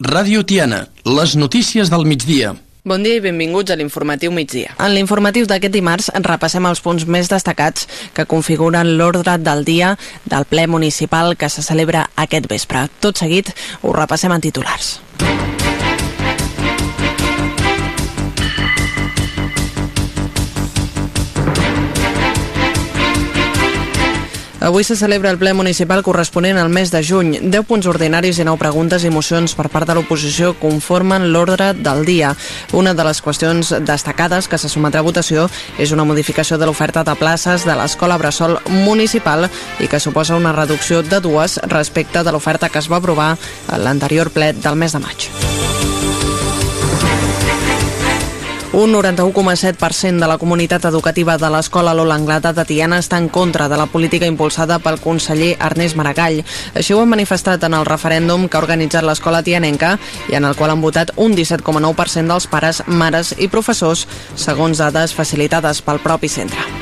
Ràdio Tiana, les notícies del migdia. Bon dia i benvinguts a l'informatiu migdia. En l'informatiu d'aquest dimarts repassem els punts més destacats que configuren l'ordre del dia del ple municipal que se celebra aquest vespre. Tot seguit ho repassem en titulars. Avui se celebra el ple municipal corresponent al mes de juny. 10 punts ordinaris i 9 preguntes i mocions per part de l'oposició conformen l'ordre del dia. Una de les qüestions destacades que se sometrà a votació és una modificació de l'oferta de places de l'Escola Bressol Municipal i que suposa una reducció de dues respecte de l'oferta que es va aprovar a l'anterior ple del mes de maig. Un 91,7% de la comunitat educativa de l'Escola Lola Anglada de Tiana està en contra de la política impulsada pel conseller Ernest Maragall. Així ho han manifestat en el referèndum que ha organitzat l'Escola Tianenca i en el qual han votat un 17,9% dels pares, mares i professors, segons dades facilitades pel propi centre.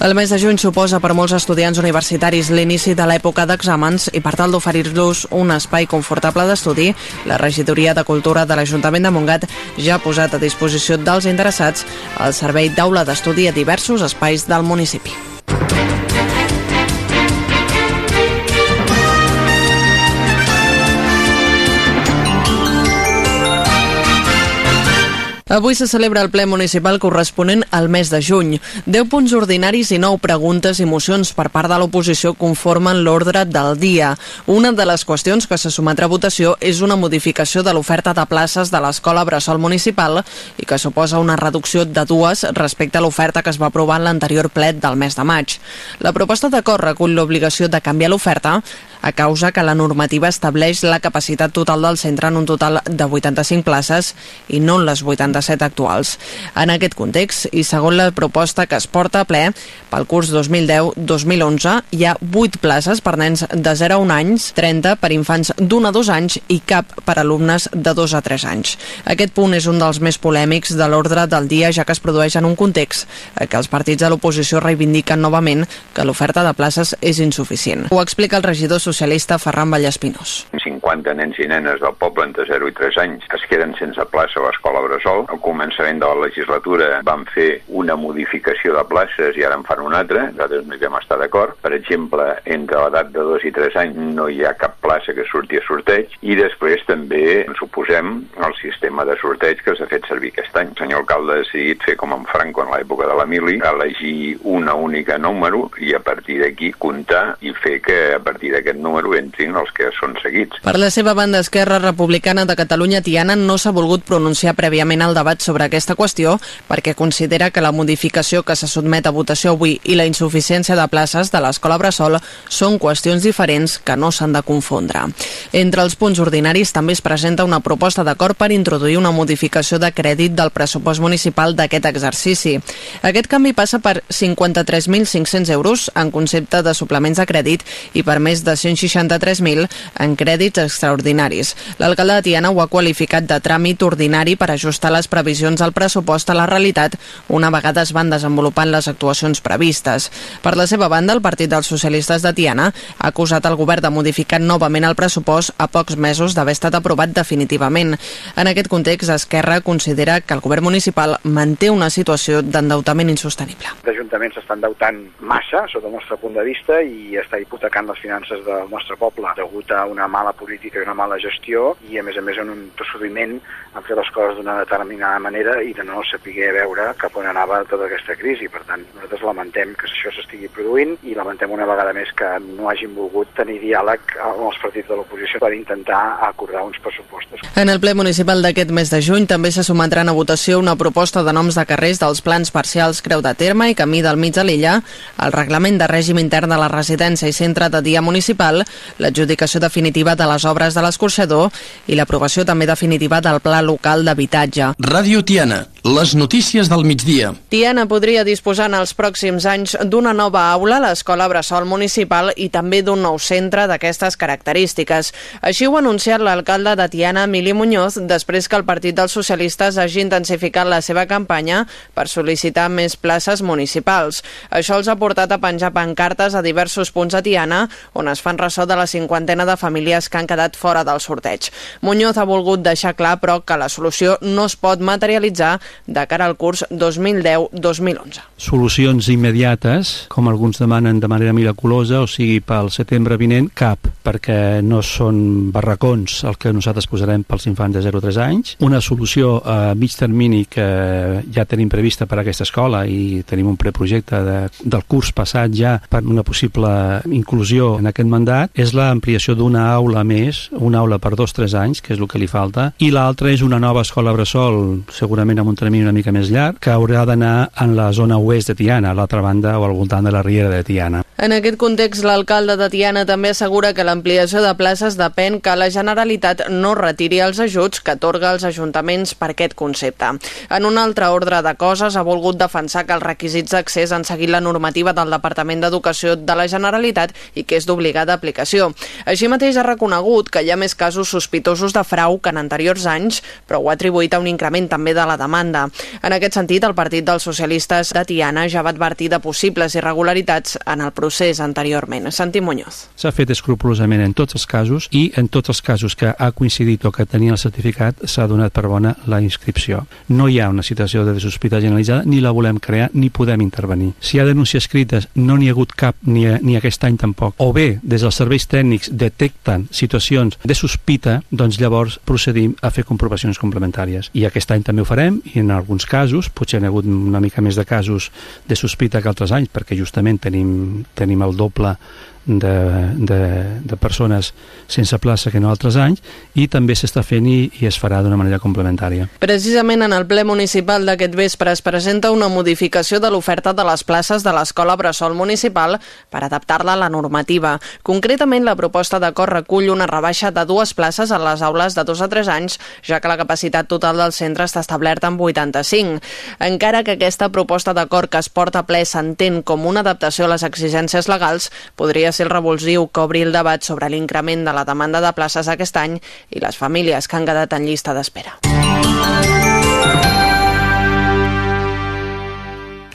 El mes de juny suposa per molts estudiants universitaris l'inici de l'època d'exàmens i per tal d'oferir-los un espai confortable d'estudi, la Regidoria de Cultura de l'Ajuntament de Montgat ja ha posat a disposició dels interessats el servei d'aula d'estudi a diversos espais del municipi. Avui se celebra el ple municipal corresponent al mes de juny. 10 punts ordinaris i 9 preguntes i mocions per part de l'oposició conformen l'ordre del dia. Una de les qüestions que se sometrà a votació és una modificació de l'oferta de places de l'Escola Bressol Municipal i que suposa una reducció de dues respecte a l'oferta que es va aprovar en l'anterior ple del mes de maig. La proposta d'acord recull l'obligació de canviar l'oferta a causa que la normativa estableix la capacitat total del centre en un total de 85 places i no en les 87 actuals. En aquest context, i segons la proposta que es porta a ple, pel curs 2010-2011 hi ha 8 places per nens de 0 a 1 anys, 30 per infants d'un a 2 anys i cap per alumnes de 2 a 3 anys. Aquest punt és un dels més polèmics de l'ordre del dia, ja que es produeix en un context que els partits de l'oposició reivindiquen novament que l'oferta de places és insuficient. Ho explica el regidor socialista Ferran Vallespinós. 50 nens i nenes del poble entre 0 i 3 anys es queden sense plaça a l'escola Bressol. Al començament de la legislatura van fer una modificació de places i ara en fan una altra. Nosaltres no hi vam estar d'acord. Per exemple, entre l'edat de 2 i 3 anys no hi ha cap plaça que surti a sorteig i després també ens oposem al sistema de sorteig que s'ha fet servir aquest any. El senyor alcalde ha decidit fer com en Franco en l'època de l'Emili, elegir una única número i a partir d'aquí comptar i fer que a partir d'aquest número entrin els que són seguits. Per la seva banda, Esquerra Republicana de Catalunya Tiana no s'ha volgut pronunciar prèviament al debat sobre aquesta qüestió perquè considera que la modificació que se sotmet a votació avui i la insuficiència de places de l'Escola Bressol són qüestions diferents que no s'han de confondre. Entre els punts ordinaris també es presenta una proposta d'acord per introduir una modificació de crèdit del pressupost municipal d'aquest exercici. Aquest canvi passa per 53.500 euros en concepte de suplements de crèdit i per més de 163.000 en crèdits extraordinaris. L'alcalde de Tiana ho ha qualificat de tràmit ordinari per ajustar les previsions del pressupost a la realitat una vegada es van desenvolupant les actuacions previstes. Per la seva banda, el Partit dels Socialistes de Tiana ha acusat el govern de modificar novament el pressupost a pocs mesos d'haver estat aprovat definitivament. En aquest context, Esquerra considera que el govern municipal manté una situació d'endeutament insostenible. L'Ajuntament s'està endeutant massa, sota el nostre punt de vista, i està hipotecant les finances del nostre poble degut a una mala política i una mala gestió i, a més a més, en un procediment a fer les coses d'una determinada manera i de no saber veure cap on anava tota aquesta crisi. Per tant, nosaltres lamentem que això s'estigui produint i lamentem una vegada més que no hagin volgut tenir diàleg amb els partits de l'oposició per intentar acordar uns pressupostos. En el ple municipal d'aquest mes de juny també se sometran a votació una proposta de noms de carrers dels plans parcials Creu de Terme i Camí del Mig de l'Illa, el reglament de règim intern de la residència i centre de dia municipal, l'adjudicació definitiva de les obres de l'escorxador i l'aprovació també definitiva del pla local d'habitatge. Ràdio Tiana, les notícies del migdia. Tiana podria disposar en els pròxims anys d'una nova aula a l'Escola Bressol Municipal i també d'un nou centre d'aquestes característiques. Així ho ha anunciat l'alcalde de Tiana, Emili Muñoz, després que el Partit dels Socialistes hagi intensificat la seva campanya per sol·licitar més places municipals. Això els ha portat a penjar pancartes a diversos punts de Tiana, on es fan ressò de la cinquantena de famílies que han quedat fora del sorteig. Muñoz ha volgut deixar clar, però, que la solució no es pot materialitzar de cara al curs 2010-2011. Solucions immediates, com alguns demanen de manera miraculosa, o sigui, pel setembre vinent, cap, perquè no són barracons el que nosaltres posarem pels infants de 0 a 3 anys. Una solució a mig termini que ja tenim prevista per a aquesta escola i tenim un preprojecte de, del curs passat ja per una possible inclusió en aquest mandat és l'ampliació d'una aula més, una aula per dos o tres anys, que és el que li falta, i l'altra és una nova escola bressol, segurament amb un termini una mica més llarg, que haurà d'anar en la zona oest de Tiana, a l'altra banda o al voltant de la Riera de Tiana. En aquest context, l'alcalde de Tiana també assegura que l'ampliació de places depèn que la Generalitat no retiri els ajuts que atorga als ajuntaments per aquest concepte. En un altre ordre de coses, ha volgut defensar que els requisits d'accés han seguit la normativa del Departament d'Educació de la Generalitat i que és d'obligada aplicació. Així mateix ha reconegut que hi ha més casos sospitosos de frau que en anteriors anys, però ho ha atribuït a un increment també de la demanda. En aquest sentit, el Partit dels Socialistes de Tiana ja va advertir de possibles irregularitats en el procés anteriorment. Santi Muñoz. S'ha fet escrupulosament en tots els casos i en tots els casos que ha coincidit o que tenia el certificat s'ha donat per bona la inscripció. No hi ha una situació de sospita generalitzada, ni la volem crear, ni podem intervenir. Si hi ha denúncies escrites, no n'hi ha hagut cap, ni, ni aquest any tampoc. O bé, des dels serveis tècnics detecten situacions de sospita, doncs llavors procedim a fer comprovacions complementàries. I aquest any també ho farem, i en alguns casos, potser hi ha hagut una mica més de casos de sospita que altres anys, perquè justament tenim, tenim el doble de, de, de persones sense plaça que no altres anys i també s'està fent i, i es farà d'una manera complementària. Precisament en el ple municipal d'aquest vespre es presenta una modificació de l'oferta de les places de l'Escola Bressol Municipal per adaptar-la a la normativa. Concretament, la proposta d'acord recull una rebaixa de dues places a les aules de 2 a 3 anys, ja que la capacitat total del centre està establerta en 85. Encara que aquesta proposta d'acord que es porta a ple s'entén com una adaptació a les exigències legals, podria ser el revulsiu que obri el debat sobre l'increment de la demanda de places aquest any i les famílies que han quedat en llista d'espera.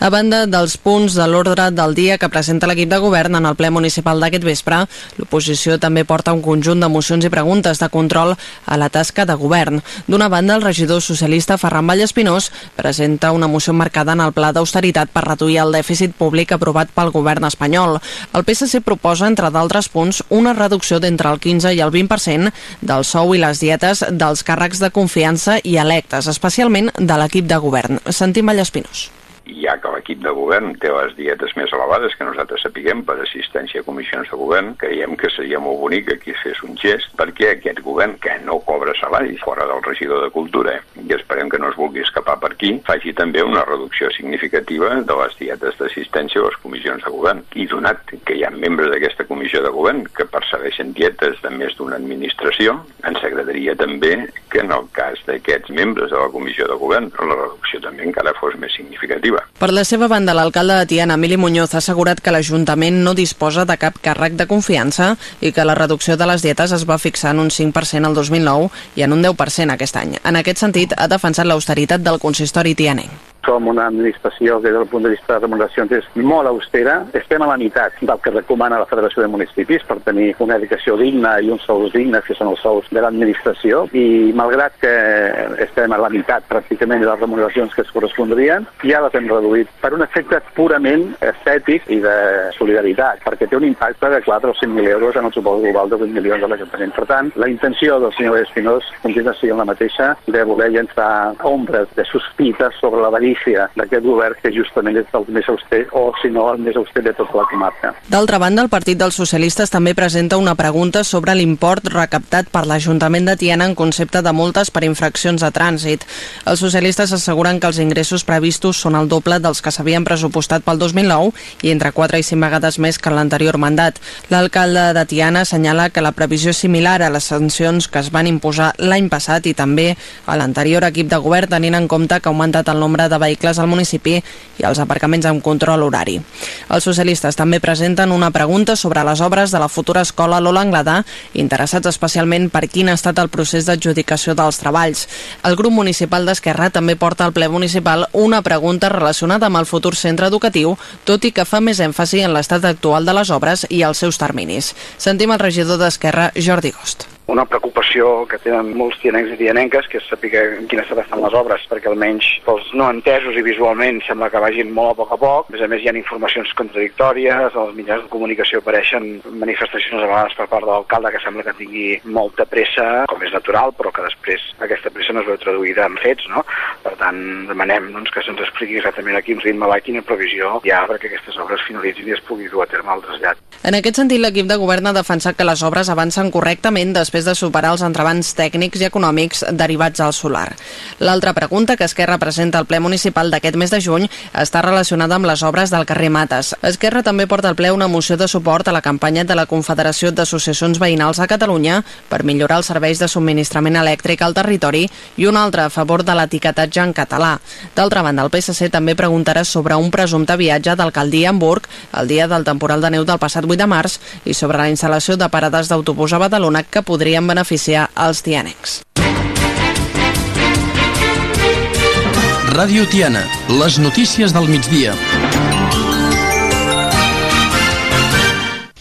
A banda dels punts de l'ordre del dia que presenta l'equip de govern en el ple municipal d'aquest vespre, l'oposició també porta un conjunt de mocions i preguntes de control a la tasca de govern. D'una banda, el regidor socialista Ferran Vallespinós presenta una moció marcada en el pla d'austeritat per reduir el dèficit públic aprovat pel govern espanyol. El PSC proposa, entre d'altres punts, una reducció d'entre el 15 i el 20% del sou i les dietes dels càrrecs de confiança i electes, especialment de l'equip de govern. Sentim Vallespinós ja que l'equip de govern té les dietes més elevades que nosaltres sapiguem per assistència a comissions de govern, creiem que seria molt bonic que aquí es fes un gest perquè aquest govern, que no cobra salaris fora del regidor de Cultura, i esperem que no es vulgui escapar per aquí, faci també una reducció significativa de les dietes d'assistència a les comissions de govern. I donat que hi ha membres d'aquesta comissió de govern que percebeixen dietes de més d'una administració, ens agradaria també que en el cas d'aquests membres de la comissió de govern la reducció també encara fos més significativa Per la seva banda, l'alcalde de Tiana, Emili Muñoz, ha assegurat que l'Ajuntament no disposa de cap càrrec de confiança i que la reducció de les dietes es va fixar en un 5% el 2009 i en un 10% aquest any. En aquest sentit, ha defensat l'austeritat del consistori tianenc som una administració que des del punt de vista de remuneracions és molt austera. Estem a la meitat del que recomana la Federació de Municipis per tenir una educació digna i uns sous dignes, que són els sous de l'administració, i malgrat que estem a la meitat pràcticament de les remuneracions que es correspondrien, ja les hem reduït per un efecte purament estètic i de solidaritat, perquè té un impacte de 4 o 5 mil euros en el suport global de 8 milions de l'Ajuntament. Per tant, la intenció del senyor Espinós continua sent la mateixa de voler llançar ombres de sospites sobre la verí l'avarícia d'aquest govern que justament és el més auster o si no el més auster de tota la comarca. D'altra banda, el Partit dels Socialistes també presenta una pregunta sobre l'import recaptat per l'Ajuntament de Tiana en concepte de multes per infraccions de trànsit. Els socialistes asseguren que els ingressos previstos són el doble dels que s'havien pressupostat pel 2009 i entre 4 i 5 vegades més que l'anterior mandat. L'alcalde de Tiana assenyala que la previsió és similar a les sancions que es van imposar l'any passat i també a l'anterior equip de govern tenint en compte que ha augmentat el nombre de vehicles al municipi i els aparcaments amb control horari. Els socialistes també presenten una pregunta sobre les obres de la futura escola Lola Anglada, interessats especialment per quin ha estat el procés d'adjudicació dels treballs. El grup municipal d'Esquerra també porta al ple municipal una pregunta relacionada amb el futur centre educatiu, tot i que fa més èmfasi en l'estat actual de les obres i els seus terminis. Sentim el regidor d'Esquerra, Jordi Gost una preocupació que tenen molts tianencs i tianenques, que és saber en quin estat estan les obres, perquè almenys pels no entesos i visualment sembla que vagin molt a poc a poc. A més a més, hi ha informacions contradictòries, als mitjans de comunicació apareixen manifestacions a vegades per part de l'alcalde que sembla que tingui molta pressa, com és natural, però que després aquesta pressa no es veu traduïda en fets, no? Per tant, demanem doncs, que se'ns expliqui exactament a quin ritme va quina provisió hi ha perquè aquestes obres finalitzin i es pugui dur a terme el trasllat. En aquest sentit, l'equip de govern ha defensat que les obres avancen correctament després després de superar els entrebancs tècnics i econòmics derivats al solar. L'altra pregunta que Esquerra presenta al ple municipal d'aquest mes de juny està relacionada amb les obres del carrer Mates. Esquerra també porta al ple una moció de suport a la campanya de la Confederació d'Associacions Veïnals a Catalunya per millorar els serveis de subministrament elèctric al territori i una altra a favor de l'etiquetatge en català. D'altra banda, el PSC també preguntarà sobre un presumpte viatge d'alcaldia a Hamburg el dia del temporal de neu del passat 8 de març i sobre la instal·lació de parades d'autobús a Badalona que podria podrien beneficiar els tianencs. Ràdio Tiana, les notícies del migdia.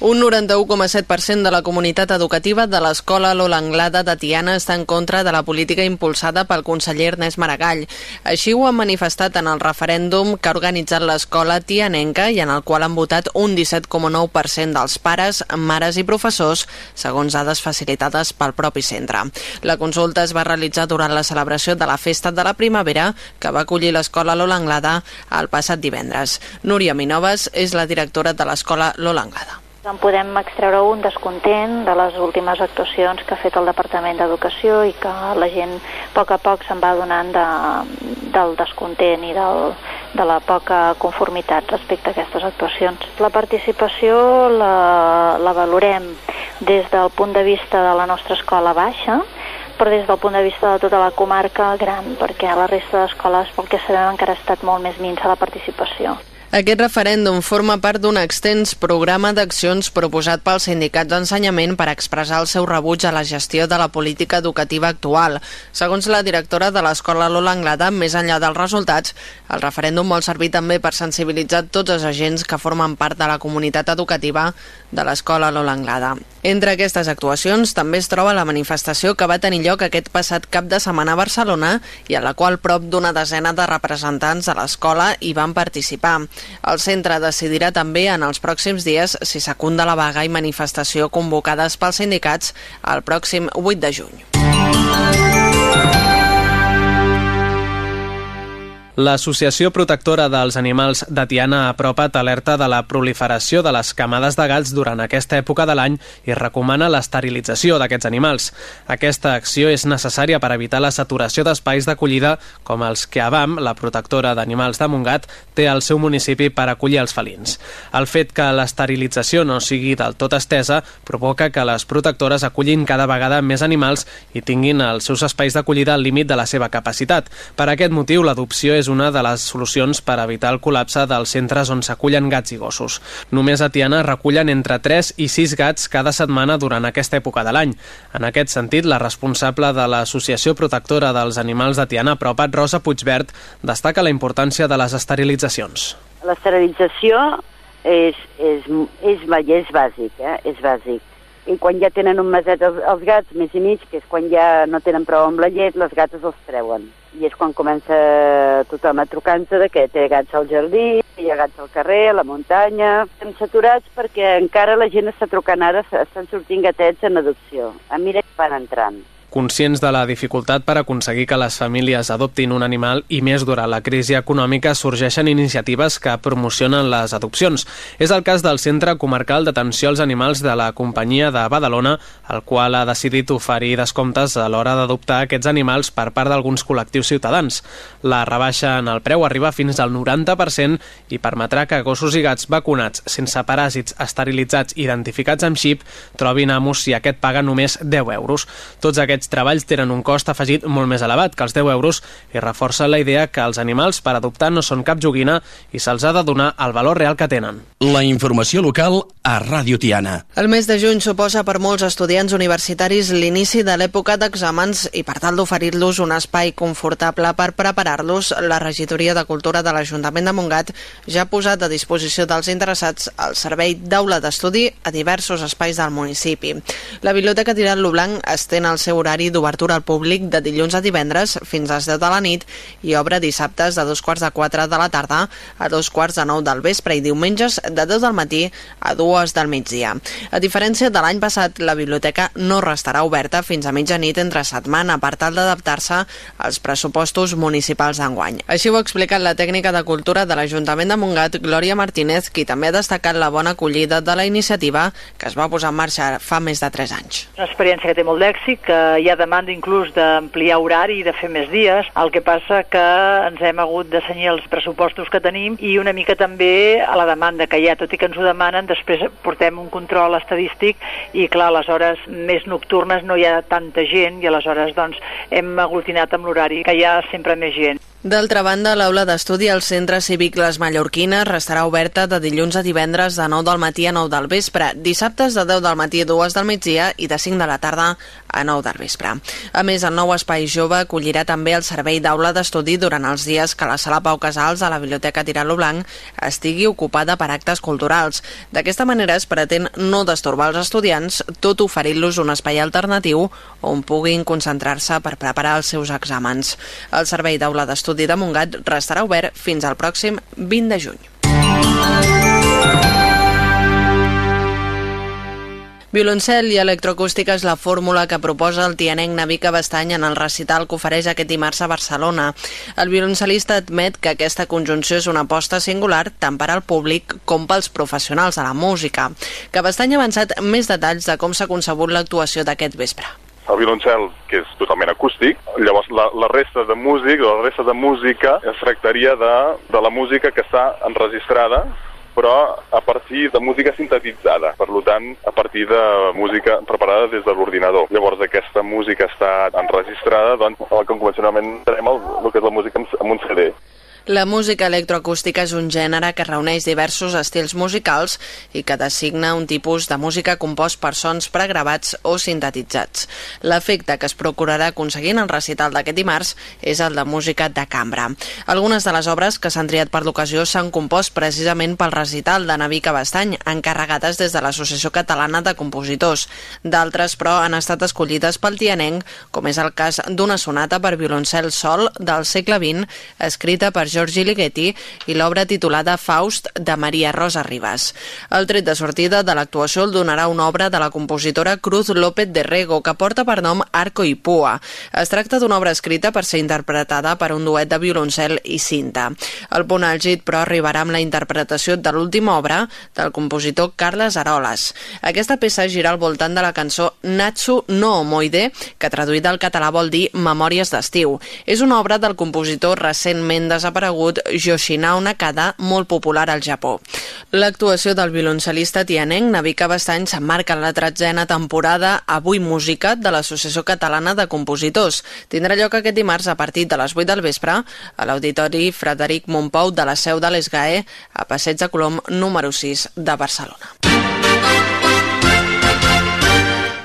Un 91,7% de la comunitat educativa de l'escola Lola Anglada de Tiana està en contra de la política impulsada pel conseller Ernest Maragall. Així ho han manifestat en el referèndum que ha organitzat l'escola tianenca i en el qual han votat un 17,9% dels pares, mares i professors, segons dades facilitades pel propi centre. La consulta es va realitzar durant la celebració de la Festa de la Primavera que va acollir l'escola Lola Anglada el passat divendres. Núria Minoves és la directora de l'escola Lola Anglada. En podem extreure un descontent de les últimes actuacions que ha fet el Departament d'Educació i que la gent a poc a poc se'n va donant de, del descontent i del, de la poca conformitat respecte a aquestes actuacions. La participació la, la valorem des del punt de vista de la nostra escola baixa, però des del punt de vista de tota la comarca gran, perquè a la resta d'escoles, pel que sabem, encara ha estat molt més minsa la participació. Aquest referèndum forma part d'un extens programa d'accions proposat pel Sindicat d'Ensenyament per expressar el seu rebuig a la gestió de la política educativa actual. Segons la directora de l'Escola Lola Anglada, més enllà dels resultats, el referèndum vol servir també per sensibilitzar tots els agents que formen part de la comunitat educativa de l'Escola Lola Anglada. Entre aquestes actuacions també es troba la manifestació que va tenir lloc aquest passat cap de setmana a Barcelona i a la qual prop d'una desena de representants de l'escola hi van participar. El centre decidirà també en els pròxims dies si secunda la vaga i manifestació convocades pels sindicats el pròxim 8 de juny. L'Associació Protectora dels Animals de Tiana ha apropat alerta de la proliferació de les camades de gats durant aquesta època de l'any i recomana l'esterilització d'aquests animals. Aquesta acció és necessària per evitar la saturació d'espais d'acollida com els que Avam, la protectora d'animals de Montgat, té al seu municipi per acollir els felins. El fet que l'esterilització no sigui del tot estesa provoca que les protectores acullin cada vegada més animals i tinguin els seus espais d'acollida al límit de la seva capacitat. Per aquest motiu, l'adopció és és una de les solucions per evitar el col·lapse dels centres on s'acullen gats i gossos. Només a Tiana recullen entre 3 i 6 gats cada setmana durant aquesta època de l'any. En aquest sentit, la responsable de l'Associació Protectora dels Animals de Tiana, Propat, Rosa Puigbert, destaca la importància de les esterilitzacions. L'esterilització és, és, és, és bàsic, eh? és bàsic i quan ja tenen un meset els, els gats, més i mig, que és quan ja no tenen prou amb la llet, les gates els treuen i és quan comença tothom a trucar-nos de que té gats al jardí, hi ha gats al carrer, a la muntanya... Estem saturats perquè encara la gent està trucant ara, estan sortint gatets en adopció. A mira que van entrant. Conscients de la dificultat per aconseguir que les famílies adoptin un animal i més durant la crisi econòmica sorgeixen iniciatives que promocionen les adopcions. És el cas del Centre Comarcal d'Atenció als Animals de la Companyia de Badalona, el qual ha decidit oferir descomptes a l'hora d'adoptar aquests animals per part d'alguns col·lectius ciutadans. La rebaixa en el preu arriba fins al 90% i permetrà que gossos i gats vacunats sense paràsits esterilitzats i identificats amb xip trobin amos si aquest paga només 10 euros. Tots aquests aquests treballs tenen un cost afegit molt més elevat que els 10 euros i reforça la idea que els animals per adoptar no són cap joguina i se'ls ha de donar el valor real que tenen. La informació local a Ràdio Tiana. El mes de juny suposa per molts estudiants universitaris l'inici de l'època d'exàmens i per tal d'oferir-los un espai confortable per preparar-los, la regidoria de Cultura de l'Ajuntament de Montgat ja ha posat a disposició dels interessats el servei d'aula d'estudi a diversos espais del municipi. La Biblioteca Tirat lo Blanc estén el seu horari d'obertura al públic de dilluns a divendres fins a les 10 de la nit i obre dissabtes de dos quarts de 4 de la tarda a dos quarts de 9 del vespre i diumenges de 10 del matí a 2 del migdia. A diferència de l'any passat, la biblioteca no restarà oberta fins a mitjanit entre setmana per tal d'adaptar-se als pressupostos municipals d'enguany. Així ho ha explicat la tècnica de cultura de l'Ajuntament de Montgat, Glòria Martínez, qui també ha destacat la bona acollida de la iniciativa que es va posar en marxa fa més de 3 anys. Una experiència que té molt d'èxit, que hi ha demanda inclús d'ampliar horari i de fer més dies. El que passa que ens hem hagut de senyir els pressupostos que tenim i una mica també a la demanda que hi ha, tot i que ens ho demanen, després portem un control estadístic i clar, a les hores més nocturnes no hi ha tanta gent i aleshores doncs hem aglutinat amb l'horari que hi ha sempre més gent. D'altra banda, l'aula d'estudi al Centre Cívic Les Mallorquines restarà oberta de dilluns a divendres de 9 del matí a 9 del vespre, dissabtes de 10 del matí a 2 del migdia i de 5 de la tarda a 9 del vespre. A més, el nou espai jove acollirà també el servei d'aula d'estudi durant els dies que la sala Pau Casals a la Biblioteca Tiralo Blanc estigui ocupada per actes culturals. D'aquesta manera es pretén no destorbar els estudiants, tot oferint-los un espai alternatiu on puguin concentrar-se per preparar els seus exàmens. El servei d'aula d'estudi l'estudi de Montgat restarà obert fins al pròxim 20 de juny. Violoncel i electroacústica és la fórmula que proposa el tianenc Navica Bastany en el recital que ofereix aquest dimarts a Barcelona. El violoncel·lista admet que aquesta conjunció és una aposta singular tant per al públic com pels professionals de la música. Que Bastany ha avançat més detalls de com s'ha concebut l'actuació d'aquest vespre el violoncel, que és totalment acústic, llavors la, la resta de músic, la resta de música es tractaria de, de la música que està enregistrada però a partir de música sintetitzada, per tant, a partir de música preparada des de l'ordinador. Llavors, aquesta música està enregistrada, doncs, el que convencionalment tenim el, el que és la música amb un CD. La música electroacústica és un gènere que reuneix diversos estils musicals i que designa un tipus de música compost per sons pregravats o sintetitzats. L'efecte que es procurarà aconseguint el recital d'aquest dimarts és el de música de cambra. Algunes de les obres que s'han triat per l'ocasió s'han compost precisament pel recital de Navica Bastany, encarregades des de l'Associació Catalana de Compositors. D'altres, però, han estat escollides pel tianenc, com és el cas d'una sonata per violoncel sol del segle XX, escrita per Giorgi Ligeti i l'obra titulada Faust de Maria Rosa Ribas. El tret de sortida de l'actuació el donarà una obra de la compositora Cruz López de Rego que porta per nom Arco i Pua. Es tracta d'una obra escrita per ser interpretada per un duet de violoncel i cinta. El punt àlgid, però, arribarà amb la interpretació de l'última obra del compositor Carles Aroles. Aquesta peça gira al voltant de la cançó Natsu no Omoide, que traduïda al català vol dir Memòries d'estiu. És una obra del compositor recentment desaparegut desaparegut Yoshinao Nakada, molt popular al Japó. L'actuació del violoncel·lista tianenc Navika Bastany s'emmarca en la tretzena temporada Avui Música de l'Associació Catalana de Compositors. Tindrà lloc aquest dimarts a partir de les 8 del vespre a l'Auditori Frederic Montpou de la seu de l'ESGAE a Passeig de Colom número 6 de Barcelona.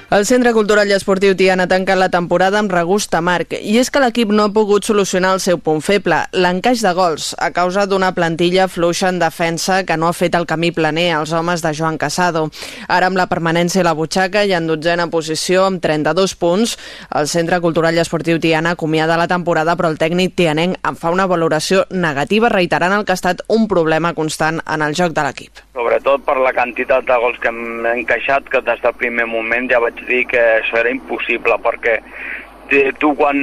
El Centre Cultural i Esportiu Tiana ha tancat la temporada amb regust amarg i és que l'equip no ha pogut solucionar el seu punt feble, l'encaix de gols, a causa d'una plantilla fluixa en defensa que no ha fet el camí planer als homes de Joan Casado. Ara amb la permanència i la butxaca i en dotzena posició amb 32 punts, el Centre Cultural i Esportiu Tiana acomiada la temporada però el tècnic tianenc en fa una valoració negativa reiterant el que ha estat un problema constant en el joc de l'equip. Sobretot per la quantitat de gols que hem encaixat, que des del primer moment ja vaig dir que això era impossible perquè tu quan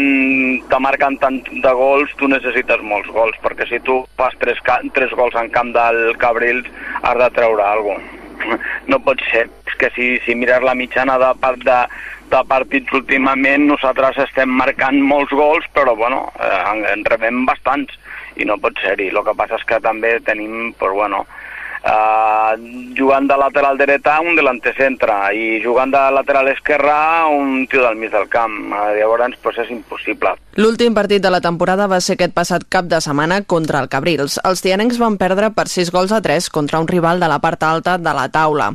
te marquen tant de gols tu necessites molts gols perquè si tu fas tres, tres gols en camp del Cabrils has de treure alguna cosa. No pot ser, és que si, si mires la mitjana de, de, de partits últimament nosaltres estem marcant molts gols però bueno, eh, en, en rebem bastants i no pot ser-hi, el que passa és que també tenim pues, bueno, Uh, jugant de lateral dreta, un delanter centre, i jugant de lateral esquerra, un tio del mig del camp. Uh, llavors, pues, és impossible. L'últim partit de la temporada va ser aquest passat cap de setmana contra el Cabrils. Els tianencs van perdre per 6 gols a 3 contra un rival de la part alta de la taula.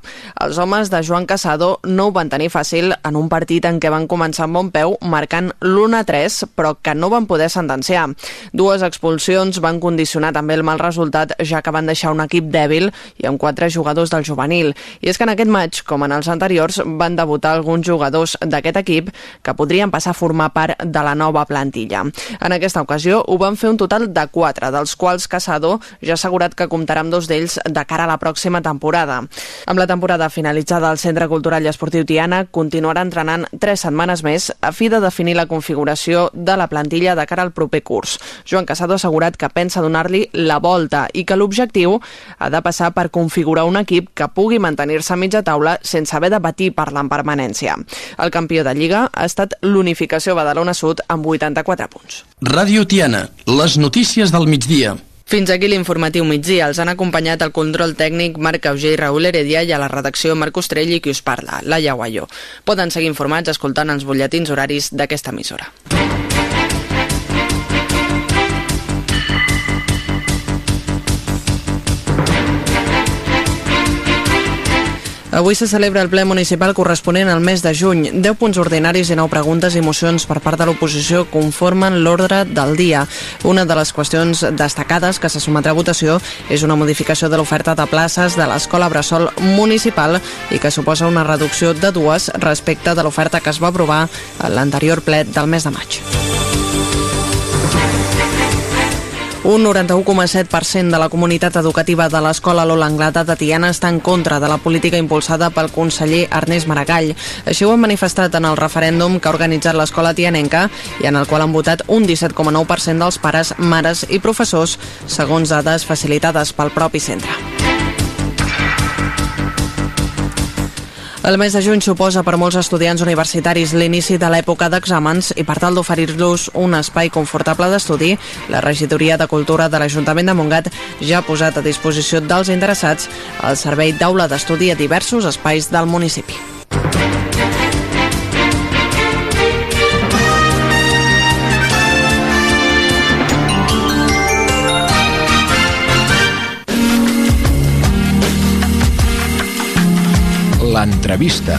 Els homes de Joan Casado no ho van tenir fàcil en un partit en què van començar amb bon peu, marcant l'1-3, però que no van poder sentenciar. Dues expulsions van condicionar també el mal resultat, ja que van deixar un equip dèbil i amb quatre jugadors del juvenil. I és que en aquest maig, com en els anteriors, van debutar alguns jugadors d'aquest equip que podrien passar a formar part de la nova plantilla. En aquesta ocasió ho van fer un total de quatre, dels quals Casado ja ha assegurat que comptarà amb dos d'ells de cara a la pròxima temporada. Amb la temporada finalitzada al Centre Cultural i Esportiu Tiana, continuarà entrenant tres setmanes més a fi de definir la configuració de la plantilla de cara al proper curs. Joan Casado ha assegurat que pensa donar-li la volta i que l'objectiu ha de passar per configurar un equip que pugui mantenir-se a mitja taula sense haver de patir per l'empermanència. El campió de Lliga ha estat l'unificació Badalona Sud amb 84 punts. Ràdio Tiana, les notícies del migdia. Fins aquí l'informatiu migdia. Els han acompanyat el control tècnic Marc Auger i Raül Heredia i a la redacció Marc Ostrell i qui us parla, Laia Guaió. Poden seguir informats escoltant els butlletins horaris d'aquesta emissora. Avui se celebra el ple municipal corresponent al mes de juny. 10 punts ordinaris i 9 preguntes i mocions per part de l'oposició conformen l'ordre del dia. Una de les qüestions destacades que se sometrà a votació és una modificació de l'oferta de places de l'Escola Bressol Municipal i que suposa una reducció de dues respecte de l'oferta que es va aprovar a l'anterior ple del mes de maig. Un 91,7% de la comunitat educativa de l'Escola Lola Anglada de Tiana està en contra de la política impulsada pel conseller Ernest Maragall. Així ho han manifestat en el referèndum que ha organitzat l'Escola Tianenca i en el qual han votat un 17,9% dels pares, mares i professors, segons dades facilitades pel propi centre. El mes de juny suposa per molts estudiants universitaris l'inici de l'època d'exàmens i per tal d'oferir-los un espai confortable d'estudi, la Regidoria de Cultura de l'Ajuntament de Montgat ja ha posat a disposició dels interessats el servei d'aula d'estudi a diversos espais del municipi. L'entrevista.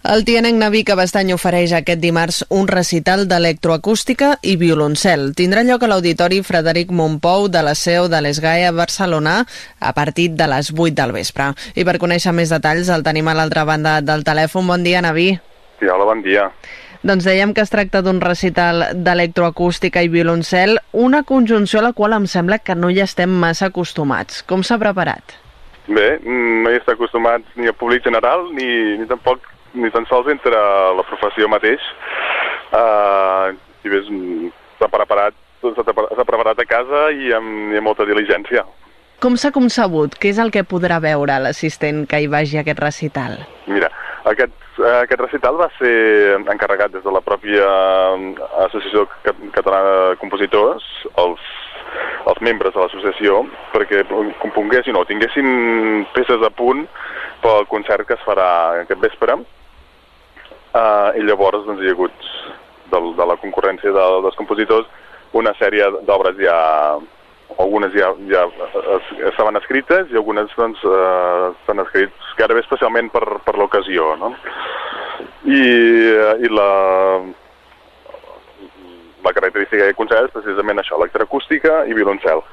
El tianenc Naví Cabestany ofereix aquest dimarts un recital d'electroacústica i violoncel. Tindrà lloc a l'Auditori Frederic Montpou de la seu de l'Esgai a Barcelona a partir de les 8 del vespre. I per conèixer més detalls el tenim a l'altra banda del telèfon. Bon dia, Naví. Sí, hola, bon dia. Doncs dèiem que es tracta d'un recital d'electroacústica i violoncel, una conjunció a la qual em sembla que no hi estem massa acostumats. Com s'ha preparat? Bé, mm, no hi està acostumat ni al públic general ni, ni tampoc ni tan sols entre la professió mateix. Uh, si bé s'ha preparat, s'ha preparat a casa i amb, i amb molta diligència. Com s'ha concebut? Què és el que podrà veure l'assistent que hi vagi a aquest recital? Mira, aquest, aquest recital va ser encarregat des de la pròpia Associació Catalana de Compositors, els, els membres de l'associació, perquè componguessin o tinguessin peces a punt pel concert que es farà aquest vespre. Uh, I llavors doncs, hi ha hagut de, de la concurrència de, dels compositors una sèrie d'obres ja algunes ja, ja estaven escrites i algunes doncs, eh, estan escrits gairebé especialment per, per l'ocasió. No? I, I la, la característica d'aquest concert és precisament això, electroacústica i violoncel.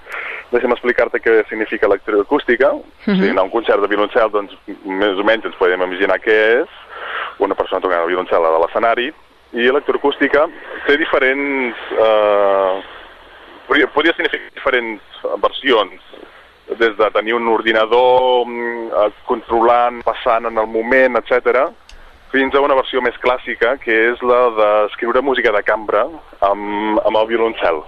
Deixa'm explicar-te què significa electroacústica. Uh -huh. Si anar a un concert de violoncel, doncs més o menys ens podem imaginar què és una persona tocant el violoncel a l'escenari, i electroacústica té diferents... Eh, podria, podria significar diferents versions, des de tenir un ordinador eh, controlant, passant en el moment, etc, fins a una versió més clàssica, que és la d'escriure música de cambra amb, amb el violoncel.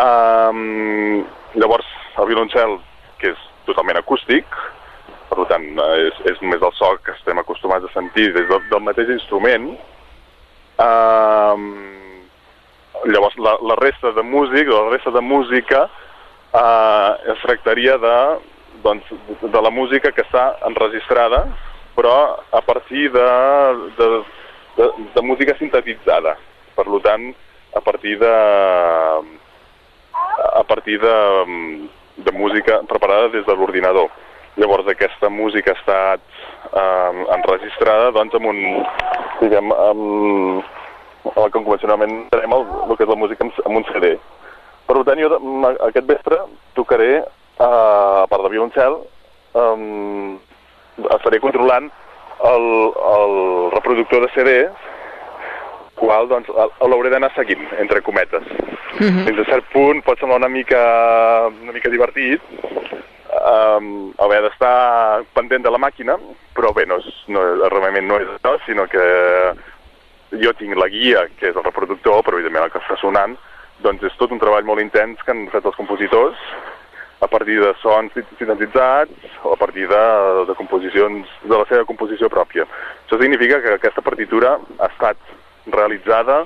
Um, llavors, el violoncel, que és totalment acústic, per tant, és, és només el so que estem acostumats a sentir des del, del mateix instrument, um, llavors la, la resta de músic, la resta de música eh, es tractaria de, doncs, de la música que està enregistrada, però a partir de, de, de, de música sintetitzada. Per tant, a partir de a partir de, de música preparada des de l'ordinador. Llavors aquesta música ha estat eh, enregistrada doncs, amb un, diguem, amb, que convencionalment tenim el, el que és la música amb, amb un CD. Per tant, jo aquest vespre tocaré, eh, a part de violoncel, eh, estaré controlant el, el reproductor de CDs qual doncs, l'hauré d'anar seguint, entre cometes. Uh -huh. Fins a cert punt pot semblar una mica, una mica divertit um, haver d'estar pendent de la màquina, però bé, no és, no, realment no és això, sinó que jo tinc la guia, que és el reproductor, però evidentment el que està sonant, doncs és tot un treball molt intens que han fet els compositors a partir de sons sintetitzats o a partir de, de composicions, de la seva composició pròpia. Això significa que aquesta partitura ha estat realitzada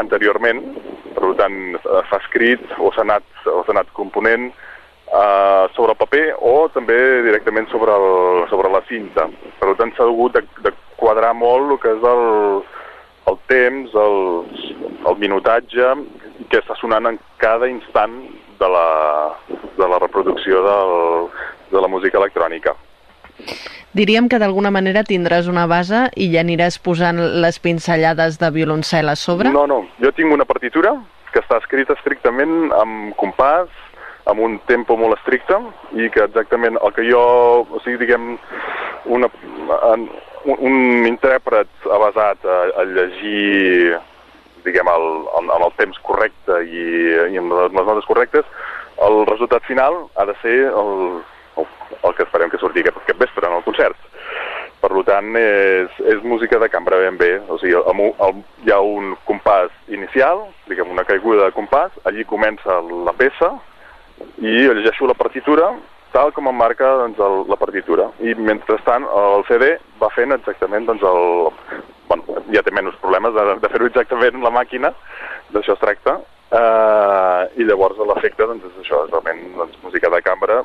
anteriorment, per tant s'ha escrit o s'ha anat, o anat component eh, sobre el paper o també directament sobre, el, sobre la cinta. Per tant s'ha hagut de, de quadrar molt el que és el, el temps, el, el minutatge que està sonant en cada instant de la, de la reproducció del, de la música electrònica. Diríem que d'alguna manera tindràs una base i ja aniràs posant les pinzellades de violoncel a sobre? No, no. Jo tinc una partitura que està escrita estrictament amb compàs, amb un tempo molt estricte i que exactament el que jo, o sigui, diguem, una, un, un intèrpret a, llegir diguem, el, en, en el temps correcte i, i amb les notes correctes, el resultat final ha de ser el, el que esperem que surti aquest, aquest vespre en el concert. Per tant, és, és música de cambra ben bé. O sigui, el, el, hi ha un compàs inicial, diguem, una caiguda de compàs, allí comença la peça i llegeixo la partitura tal com em marca doncs, el, la partitura. I mentrestant el CD va fent exactament doncs, el... Bueno, ja té menys problemes de, de fer-ho exactament la màquina, d'això es tracta, Uh, I llavors l'efecte doncs, és això, és realment doncs, música de cambra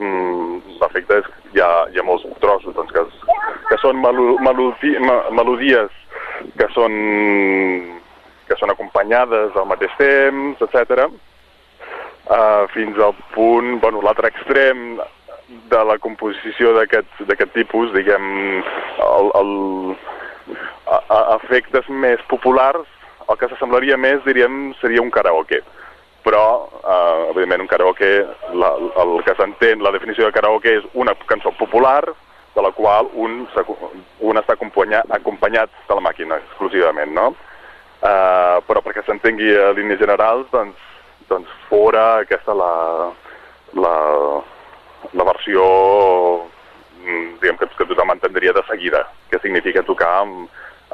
mm, l'efecte és hi ha, hi ha molts trossos doncs, que, que són melo, melodi, melodies que són, que són acompanyades al mateix temps, etc. Uh, fins al punt, bueno, l'altre extrem de la composició d'aquest tipus, diguem, el, el, a, a efectes més populars, el que s'assemblaria més, diríem, seria un karaoke però, eh, evidentment, un karaoke, la, el que s'entén, la definició de karaoke és una cançó popular de la qual un, un està acompanyat, acompanyat de la màquina exclusivament, no? Eh, però perquè s'entengui a línies generals, doncs, doncs fora aquesta la, la, la versió mm, diguem que, que tothom entendria de seguida, que significa tocar amb,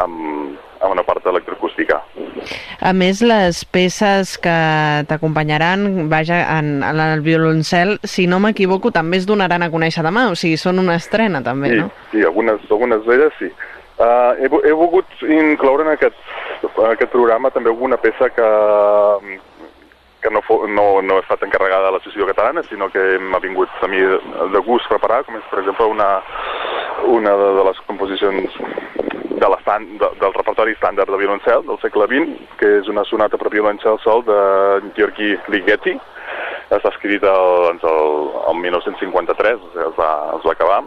amb, amb una part electroacústica. A més, les peces que t'acompanyaran, vaja, en, en el violoncel, si no m'equivoco, també es donaran a conèixer demà, o sigui, són una estrena també, sí, no? Sí, algunes, algunes d'elles sí. Uh, he, he volgut incloure en aquest, en aquest programa també alguna peça que, que no, fo, no, no he estat encarregada de l'Associació Catalana, sinó que m'ha vingut a mi de gust preparar, com és, per exemple, una, una de, de les composicions de de, del repertori estàndard de violoncel del segle XX, que és una sonata per violoncel sol de Gheorghi Ligeti. Està escrita doncs, el, el 1953, o sigui, es va, es va acabar.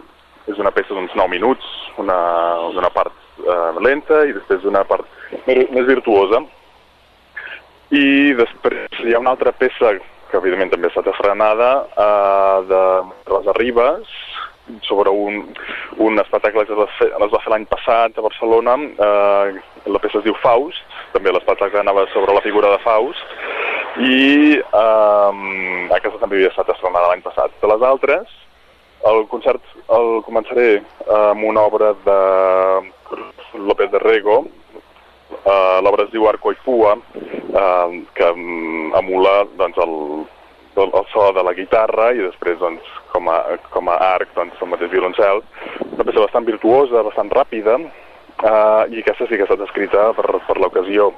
És una peça d'uns 9 minuts, una, una part eh, lenta i després una part més virtuosa i després hi ha una altra peça que evidentment també ha estat estrenada eh, de les Arribes sobre un, un espectacle que es va fer, es va fer l'any passat a Barcelona eh, la peça es diu Faust també l'espectacle anava sobre la figura de Faust i eh, aquesta també havia estat estrenada l'any passat. De les altres el concert el començaré amb una obra de López de Rego Uh, L'obra es diu Arco i Pua, uh, que um, emula doncs, el, el, el so de la guitarra i després doncs, com, a, com a arc doncs, el mateix violoncel. Una peça bastant virtuosa, bastant ràpida, uh, i aquesta sí que ha estat escrita per, per l'ocasió.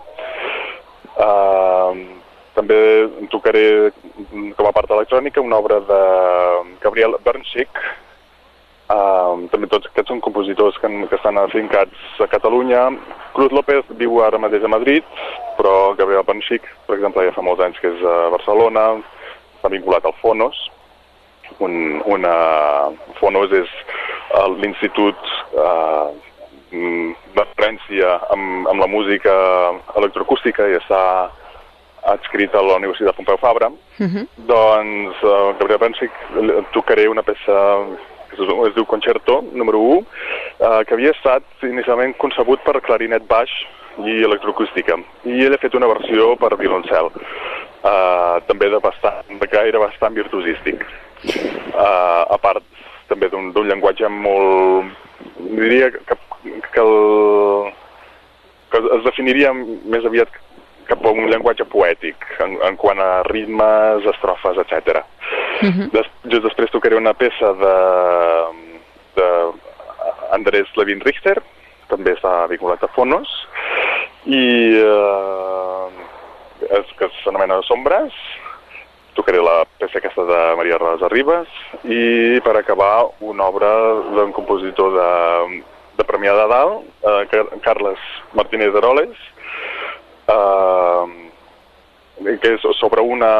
Uh, també tocaré, com a part electrònica, una obra de Gabriel Bernschik. Uh, també tots aquests són compositors que, que estan afincats a Catalunya. Cruz López viu ara mateix a Madrid, però Gabriel Bernschik, per exemple, ja fa molts anys que és a Barcelona, està vinculat al Fonos. Un, una, Fonos és uh, l'institut uh, de referència amb, amb la música electroacústica i està adscrit a la Universitat Pompeu Fabra, uh -huh. doncs uh, Gabriel Bernschik tocaré una peça es, diu Concerto, número 1, uh, que havia estat inicialment concebut per clarinet baix i electroacústica. I ell ha fet una versió per violoncel, uh, també de, bastant, de gaire bastant virtuosístic. Uh, a part també d'un llenguatge molt... diria que, que, el, que es definiria més aviat cap a un llenguatge poètic en, en quant a ritmes, estrofes, etc. Uh -huh. Des, just després tocaré una peça de, de Andrés Levin Richter, també està vinculat a Fonos, i eh, és, que s'anomena Sombres, tocaré la peça aquesta de Maria Rosa Ribas, i per acabar una obra d'un compositor de, de Premià de Dalt, eh, Carles Martínez Aroles, eh, que és sobre una,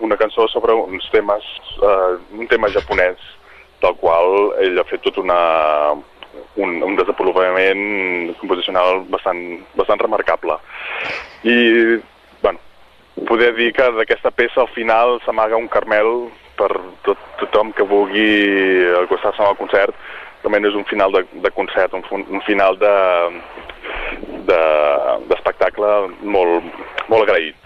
una cançó sobre uns temes, eh, un tema japonès, del qual ell ha fet tot una, un, un desenvolupament composicional bastant, bastant remarcable. I, bueno, poder dir que d'aquesta peça al final s'amaga un carmel per tot, tothom que vulgui acostar-se al concert, realment és un final de, de concert, un, un final de, d'espectacle de, molt, molt agraït.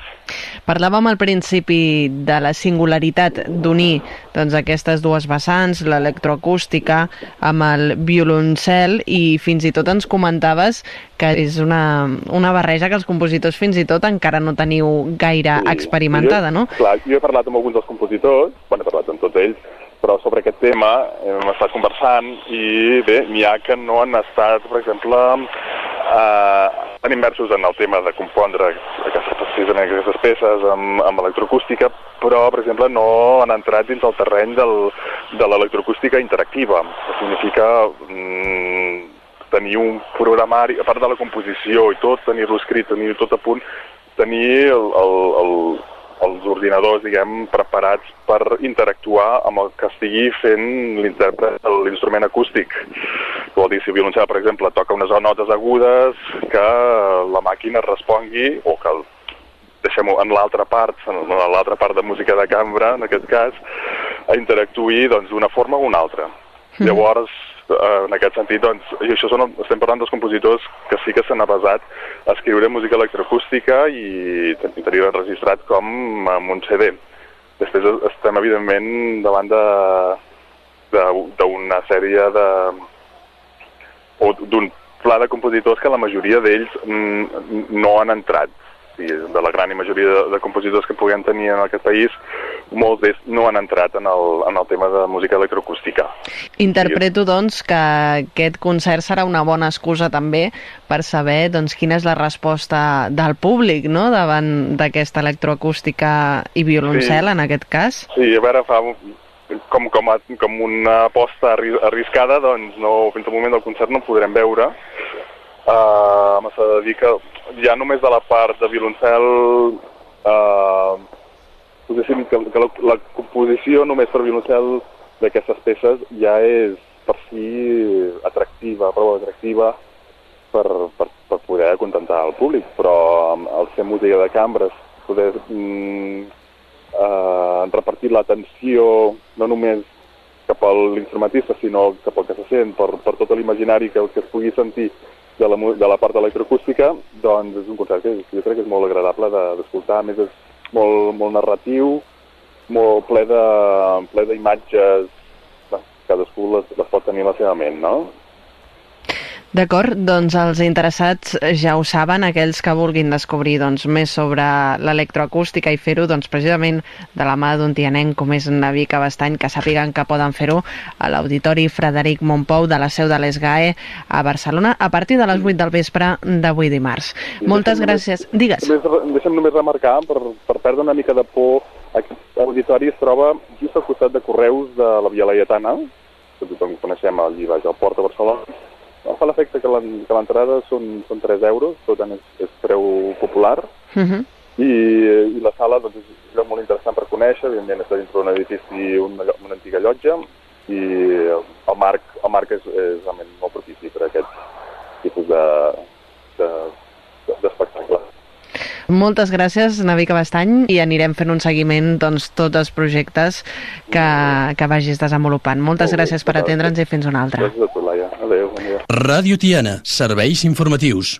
Parlàvem al principi de la singularitat d'unir doncs, aquestes dues vessants, l'electroacústica amb el violoncel i fins i tot ens comentaves que és una, una barreja que els compositors fins i tot encara no teniu gaire sí, experimentada, jo, no? Clar, jo he parlat amb alguns dels compositors, bueno, he parlat amb tots ells, però sobre aquest tema hem estat conversant i bé, n'hi ha que no han estat, per exemple, eh, tan immersos en el tema de compondre aquestes, precisament aquestes peces amb, amb electroacústica, però, per exemple, no han entrat dins el terreny del, de l'electroacústica interactiva. Això significa mm, tenir un programari, a part de la composició i tot, tenir-lo escrit, tenir tot a punt, tenir el, el, el, els ordinadors, diguem, preparats per interactuar amb el que estigui fent l'intèrpret de l'instrument acústic. Vol dir, si el violoncel, per exemple, toca unes notes agudes, que la màquina respongui, o que deixem-ho en l'altra part, en l'altra part de música de cambra, en aquest cas, a interactuï doncs, d'una forma o una altra. Mm. Llavors, en aquest sentit, doncs, i això són, estem parlant dels compositors que sí que s'han basat a escriure música electroacústica i, tenir enregistrat com amb un CD. Després estem, evidentment, davant d'una sèrie de... o d'un pla de compositors que la majoria d'ells mm, no han entrat i de la gran majoria de, de compositors que puguem tenir en aquest país, molts d'ells no han entrat en el, en el tema de música electroacústica. Interpreto, doncs, que aquest concert serà una bona excusa també per saber doncs, quina és la resposta del públic no? davant d'aquesta electroacústica i violoncel, sí. en aquest cas. Sí, a veure, fa com, com, a, com una aposta arriscada, doncs no, fins al moment del concert no podrem veure, Uh, M'ha de dir que ja només de la part de violoncel uh, que, que la, la composició només per violoncel d'aquestes peces ja és per si atractiva, prou atractiva per, per, per poder contentar el públic, però al ser música de cambres, poder mm, eh, repartir l'atenció no només cap a l'instrumentista, sinó cap al que se sent, per, per tot l'imaginari que, que es pugui sentir de la, de la part electroacústica, doncs és un concert que jo crec que és molt agradable d'escoltar, de, més és molt, molt narratiu, molt ple d'imatges, cadascú les, les pot tenir a la seva ment, no? D'acord, doncs els interessats ja ho saben, aquells que vulguin descobrir doncs, més sobre l'electroacústica i fer-ho doncs, precisament de la mà d'un tianenc com és Navica Bastany, que sàpiguen que poden fer-ho a l'Auditori Frederic Montpou de la seu de l'ESGAE a Barcelona a partir de les 8 del vespre d'avui dimarts. Moltes deixa'm gràcies. Digues. Només, deixa'm només remarcar, per, per perdre una mica de por, aquest auditori es troba just al costat de Correus de la Via Laietana, que tothom coneixem allí baix al port de Barcelona. Em fa l'efecte que l'en- que l'entrada són, són 3 euros, per tant és, és preu popular, Uh -huh. i, i la sala doncs, és un lloc molt interessant per conèixer, evidentment està dintre d'un edifici, una, una antiga llotja, i el marc, el marc és, és realment molt propici per a aquest tipus de, de, de. Moltes gràcies, Navica Bastany, i anirem fent un seguiment doncs, tots els projectes que, que vagis desenvolupant. Moltes gràcies per atendre'ns i fins una altra. Gràcies a tu, Laia. Adéu, bon dia. Ràdio Tiana, serveis informatius.